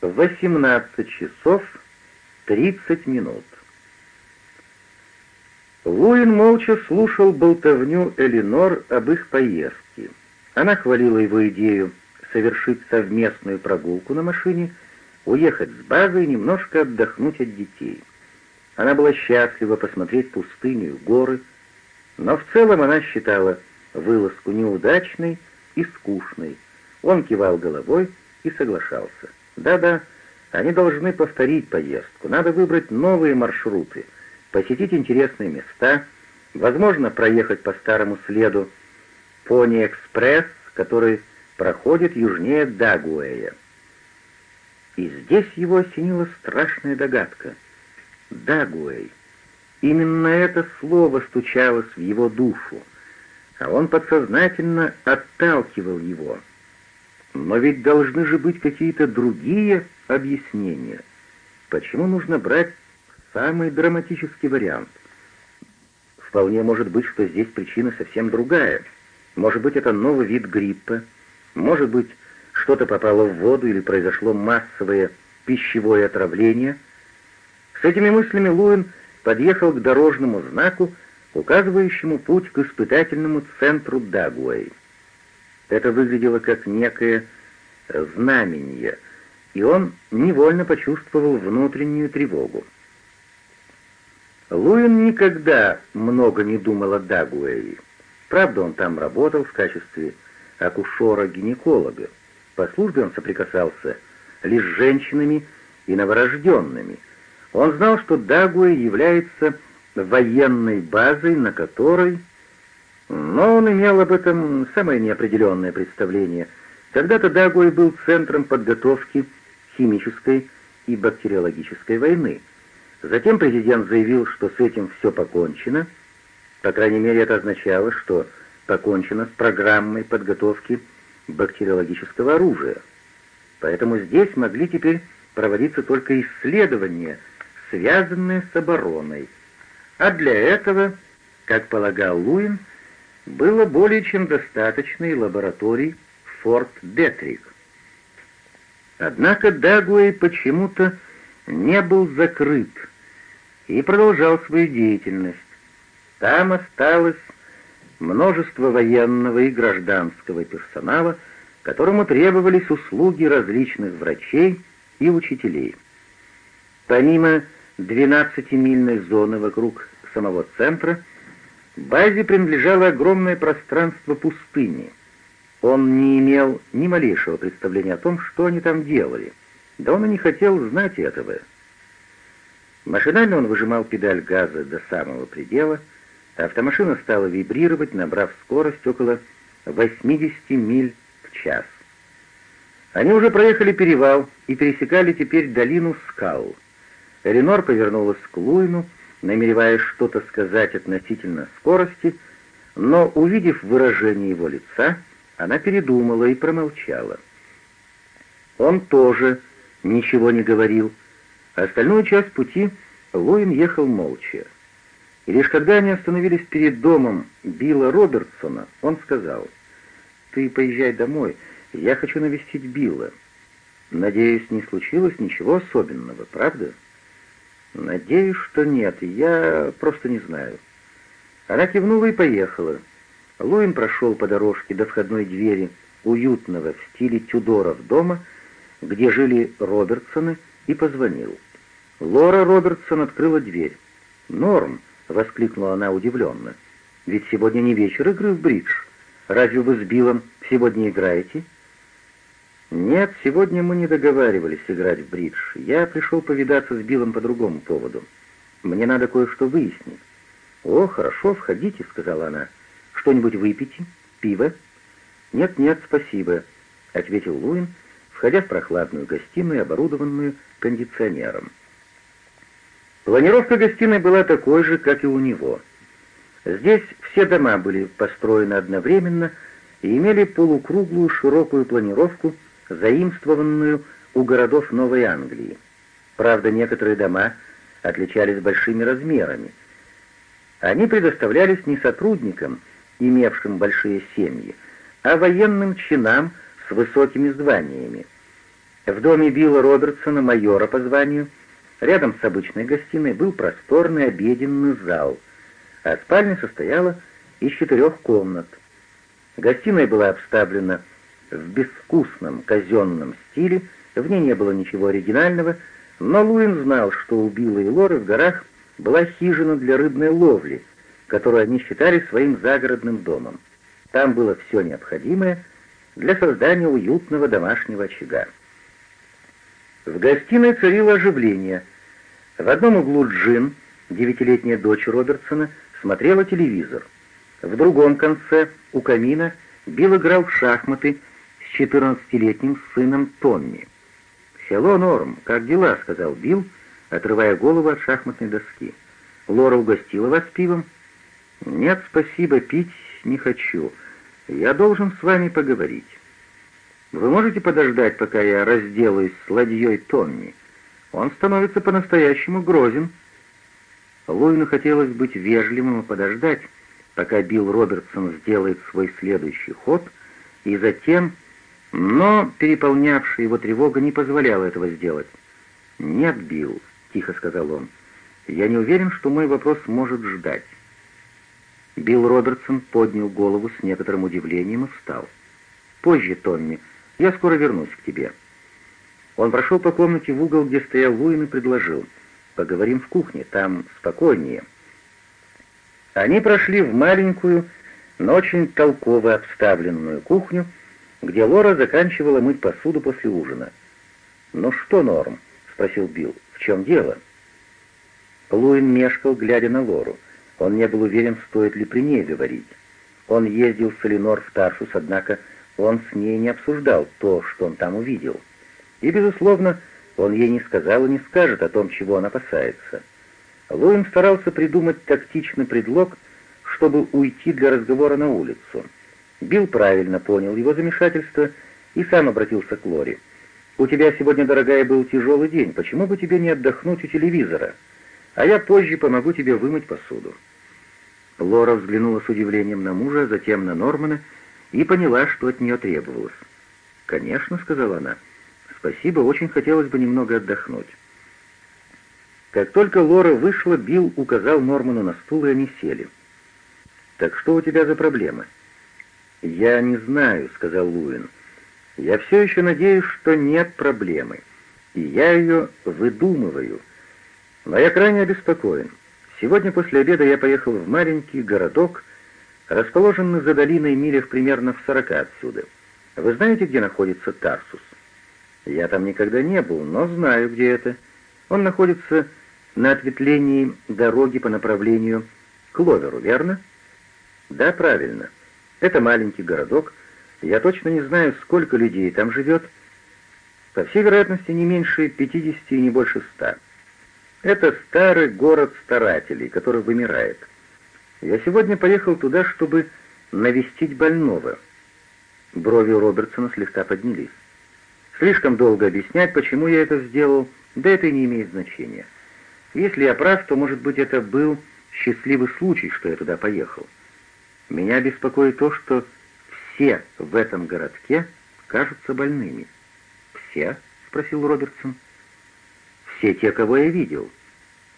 18 часов 30 минут. Луин молча слушал болтовню Элинор об их поездке. Она хвалила его идею совершить совместную прогулку на машине, уехать с базы и немножко отдохнуть от детей. Она была счастлива посмотреть пустыню горы, но в целом она считала вылазку неудачной и скучной. Он кивал головой и соглашался. Да-да, они должны повторить поездку, надо выбрать новые маршруты, посетить интересные места, возможно, проехать по старому следу Пони-экспресс, который проходит южнее Дагуэя. И здесь его осенила страшная догадка. Дагуэй. Именно это слово стучалось в его душу, а он подсознательно отталкивал его — но ведь должны же быть какие-то другие объяснения. Почему нужно брать самый драматический вариант? Вполне может быть, что здесь причина совсем другая. Может быть, это новый вид гриппа. Может быть, что-то попало в воду или произошло массовое пищевое отравление. С этими мыслями Луин подъехал к дорожному знаку, указывающему путь к испытательному центру Дагуэй. Это выглядело как некое э, знамение, и он невольно почувствовал внутреннюю тревогу. Луин никогда много не думал о Дагуэе. Правда, он там работал в качестве акушера-гинеколога. По службе он соприкасался лишь с женщинами и новорожденными. Он знал, что Дагуэ является военной базой, на которой но он имел об этом самое неопределенное представление. Когда-то Дагой был центром подготовки химической и бактериологической войны. Затем президент заявил, что с этим все покончено. По крайней мере, это означало, что покончено с программой подготовки бактериологического оружия. Поэтому здесь могли теперь проводиться только исследования, связанные с обороной. А для этого, как полагал Луин, было более чем достаточно и лабораторий в Форт-Детрик. Однако Дагуэй почему-то не был закрыт и продолжал свою деятельность. Там осталось множество военного и гражданского персонала, которому требовались услуги различных врачей и учителей. Помимо 12-мильной зоны вокруг самого центра – Базе принадлежало огромное пространство пустыни. Он не имел ни малейшего представления о том, что они там делали. Да он и не хотел знать этого. Машинально он выжимал педаль газа до самого предела, а автомашина стала вибрировать, набрав скорость около 80 миль в час. Они уже проехали перевал и пересекали теперь долину скал. Эленор повернулась к Луину, намереваясь что-то сказать относительно скорости, но, увидев выражение его лица, она передумала и промолчала. Он тоже ничего не говорил. Остальную часть пути Луин ехал молча. И лишь когда они остановились перед домом Билла Робертсона, он сказал, «Ты поезжай домой, я хочу навестить Билла. Надеюсь, не случилось ничего особенного, правда?» «Надеюсь, что нет. Я просто не знаю». Она кивнула и поехала. Луин прошел по дорожке до входной двери уютного в стиле Тюдоров дома, где жили Робертсоны, и позвонил. Лора Робертсон открыла дверь. «Норм!» — воскликнула она удивленно. «Ведь сегодня не вечер игры в бридж. Разве вы с Биллом сегодня играете?» «Нет, сегодня мы не договаривались играть в бридж. Я пришел повидаться с Биллом по другому поводу. Мне надо кое-что выяснить». «О, хорошо, входите», — сказала она. «Что-нибудь выпейте? Пиво?» «Нет-нет, спасибо», — ответил Луин, входя в прохладную гостиную, оборудованную кондиционером. Планировка гостиной была такой же, как и у него. Здесь все дома были построены одновременно и имели полукруглую широкую планировку — заимствованную у городов Новой Англии. Правда, некоторые дома отличались большими размерами. Они предоставлялись не сотрудникам, имевшим большие семьи, а военным чинам с высокими званиями. В доме Билла Робертсона, майора по званию, рядом с обычной гостиной был просторный обеденный зал, а спальня состояла из четырех комнат. Гостиная была обставлена в безвкусном казенном стиле, в ней не было ничего оригинального, но Луин знал, что у Билла и Лоры в горах была хижина для рыбной ловли, которую они считали своим загородным домом. Там было все необходимое для создания уютного домашнего очага. В гостиной царило оживление. В одном углу Джин, девятилетняя дочь Робертсона, смотрела телевизор. В другом конце, у камина, Билл играл в шахматы с 14-летним сыном Томми. «Хелло, Норм, как дела?» — сказал Билл, отрывая голову от шахматной доски. «Лора угостила вас пивом?» «Нет, спасибо, пить не хочу. Я должен с вами поговорить. Вы можете подождать, пока я разделаюсь с ладьей Томми? Он становится по-настоящему грозен». Луину хотелось быть вежливым и подождать, пока Билл Робертсон сделает свой следующий ход, и затем но переполнявшая его тревога не позволяла этого сделать. «Нет, Билл», — тихо сказал он, — «я не уверен, что мой вопрос может ждать». Билл Робертсон поднял голову с некоторым удивлением и встал. «Позже, Томми, я скоро вернусь к тебе». Он прошел по комнате в угол, где стоял Луин, и предложил. «Поговорим в кухне, там спокойнее». Они прошли в маленькую, но очень толково обставленную кухню, где Лора заканчивала мыть посуду после ужина. «Ну что, Норм?» — спросил Билл. «В чем дело?» Луин мешкал, глядя на Лору. Он не был уверен, стоит ли при ней говорить. Он ездил с Эленор в Тарсус, однако он с ней не обсуждал то, что он там увидел. И, безусловно, он ей не сказал и не скажет о том, чего он опасается. Луин старался придумать тактичный предлог, чтобы уйти для разговора на улицу. Билл правильно понял его замешательство и сам обратился к Лори. «У тебя сегодня, дорогая, был тяжелый день. Почему бы тебе не отдохнуть у телевизора? А я позже помогу тебе вымыть посуду». Лора взглянула с удивлением на мужа, затем на Нормана и поняла, что от нее требовалось. «Конечно», — сказала она, — «спасибо, очень хотелось бы немного отдохнуть». Как только Лора вышла, Билл указал Норману на стул, и они сели. «Так что у тебя за проблемы?» «Я не знаю», — сказал Луин. «Я все еще надеюсь, что нет проблемы, и я ее выдумываю. Но я крайне обеспокоен. Сегодня после обеда я поехал в маленький городок, расположенный за долиной милях примерно в сорока отсюда. Вы знаете, где находится Тарсус? Я там никогда не был, но знаю, где это. Он находится на ответвлении дороги по направлению к Ловеру, верно? Да, правильно. Это маленький городок. Я точно не знаю, сколько людей там живет. По всей вероятности, не меньше 50 и не больше 100. Это старый город старателей, который вымирает. Я сегодня поехал туда, чтобы навестить больного. Брови Робертсона слегка поднялись. Слишком долго объяснять, почему я это сделал, да это и не имеет значения. Если я прав, то, может быть, это был счастливый случай, что я туда поехал. Меня беспокоит то, что все в этом городке кажутся больными. «Все?» — спросил Робертсон. «Все те, кого я видел.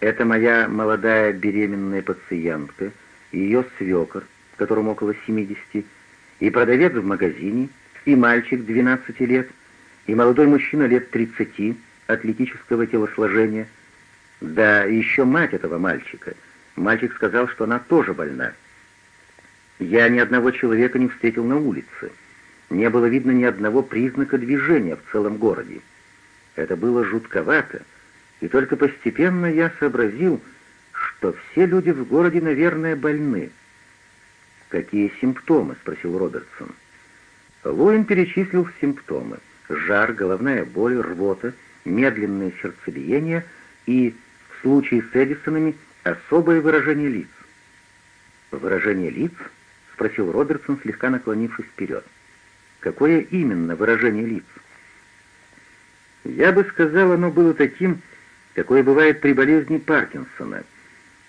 Это моя молодая беременная пациентка, ее свекор, которому около 70, и продавец в магазине, и мальчик 12 лет, и молодой мужчина лет 30 атлетического телосложения. Да еще мать этого мальчика. Мальчик сказал, что она тоже больна». Я ни одного человека не встретил на улице. Не было видно ни одного признака движения в целом городе. Это было жутковато, и только постепенно я сообразил, что все люди в городе, наверное, больны. «Какие симптомы?» — спросил Робертсон. Луин перечислил симптомы. Жар, головная боль, рвота, медленное сердцебиение и, в случае с Эдисонами, особое выражение лиц. «Выражение лиц?» спросил Робертсон, слегка наклонившись вперед. «Какое именно выражение лиц?» «Я бы сказал, оно было таким, какое бывает при болезни Паркинсона.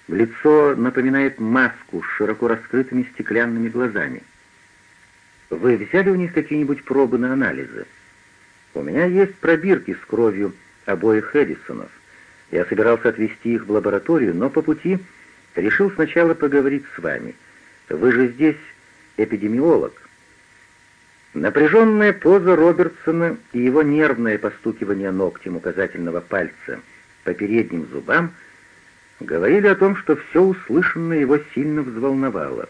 Лицо напоминает маску с широко раскрытыми стеклянными глазами. Вы взяли у них какие-нибудь пробы на анализы? У меня есть пробирки с кровью обоих Эдисонов. Я собирался отвезти их в лабораторию, но по пути решил сначала поговорить с вами». Вы же здесь эпидемиолог». Напряженная поза Робертсона и его нервное постукивание ногтем указательного пальца по передним зубам говорили о том, что все услышанное его сильно взволновало.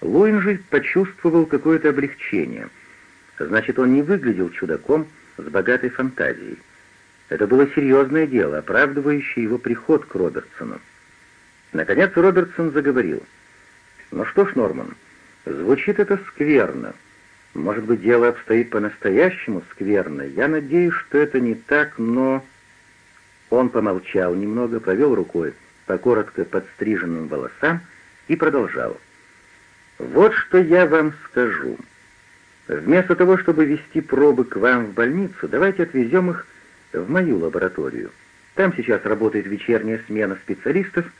Луин же почувствовал какое-то облегчение. Значит, он не выглядел чудаком с богатой фантазией. Это было серьезное дело, оправдывающее его приход к Робертсону. Наконец Робертсон заговорил — ну что ж, Норман, звучит это скверно. Может быть, дело обстоит по-настоящему скверно. Я надеюсь, что это не так, но...» Он помолчал немного, провел рукой по коротко подстриженным волосам и продолжал. «Вот что я вам скажу. Вместо того, чтобы вести пробы к вам в больницу, давайте отвезем их в мою лабораторию. Там сейчас работает вечерняя смена специалистов —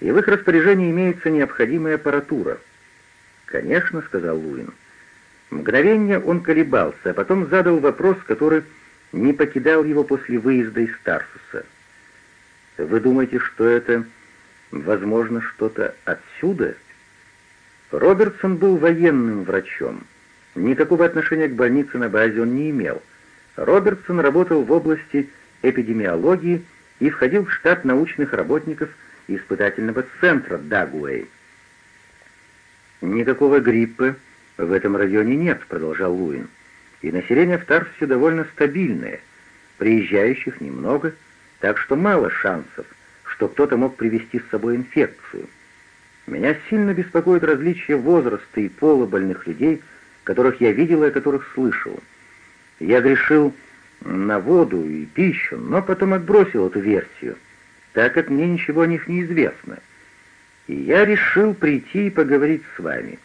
и в их распоряжении имеется необходимая аппаратура». «Конечно», — сказал Луин. Мгновение он колебался, а потом задал вопрос, который не покидал его после выезда из Тарсуса. «Вы думаете, что это, возможно, что-то отсюда?» Робертсон был военным врачом. Никакого отношения к больнице на базе он не имел. Робертсон работал в области эпидемиологии и входил в штат научных работников испытательного центра Дагуэй. «Никакого гриппа в этом районе нет», — продолжал Луин. «И население в Тарсе довольно стабильное, приезжающих немного, так что мало шансов, что кто-то мог привести с собой инфекцию. Меня сильно беспокоит различие возраста и пола больных людей, которых я видел и о которых слышал. Я грешил на воду и пищу, но потом отбросил эту версию» так как мне ничего о них не известно. И я решил прийти и поговорить с вами».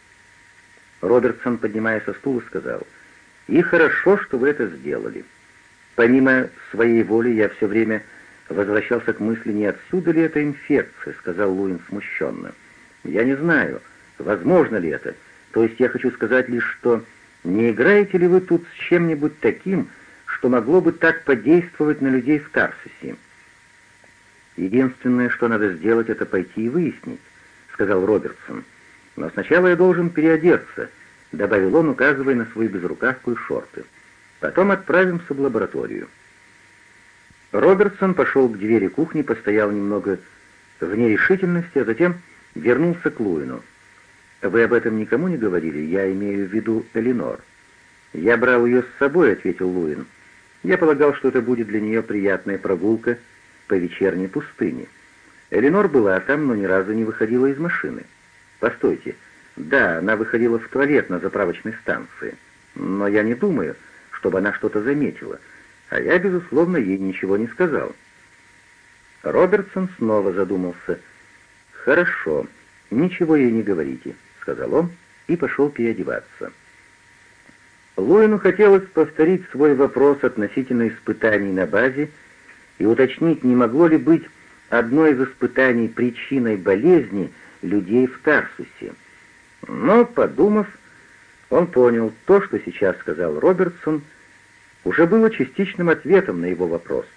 Робертсон, поднимаясь со стула, сказал, «И хорошо, что вы это сделали. Помимо своей воли я все время возвращался к мысли, не отсюда ли эта инфекция», — сказал Луин смущенно. «Я не знаю, возможно ли это. То есть я хочу сказать лишь, что не играете ли вы тут с чем-нибудь таким, что могло бы так подействовать на людей в Тарсусе?» «Единственное, что надо сделать, это пойти и выяснить», — сказал Робертсон. «Но сначала я должен переодеться», — добавил он, указывая на свои безрукавку и шорты. «Потом отправимся в лабораторию». Робертсон пошел к двери кухни, постоял немного в нерешительности, а затем вернулся к Луину. «Вы об этом никому не говорили? Я имею в виду Элинор». «Я брал ее с собой», — ответил Луин. «Я полагал, что это будет для нее приятная прогулка», — по вечерней пустыне. Эленор была там, но ни разу не выходила из машины. Постойте, да, она выходила в туалет на заправочной станции, но я не думаю, чтобы она что-то заметила, а я, безусловно, ей ничего не сказал. Робертсон снова задумался. «Хорошо, ничего ей не говорите», — сказал он и пошел переодеваться. Луину хотелось повторить свой вопрос относительно испытаний на базе, — и уточнить, не могло ли быть одно из испытаний причиной болезни людей в Тарсусе. Но, подумав, он понял, то, что сейчас сказал Робертсон, уже было частичным ответом на его вопрос —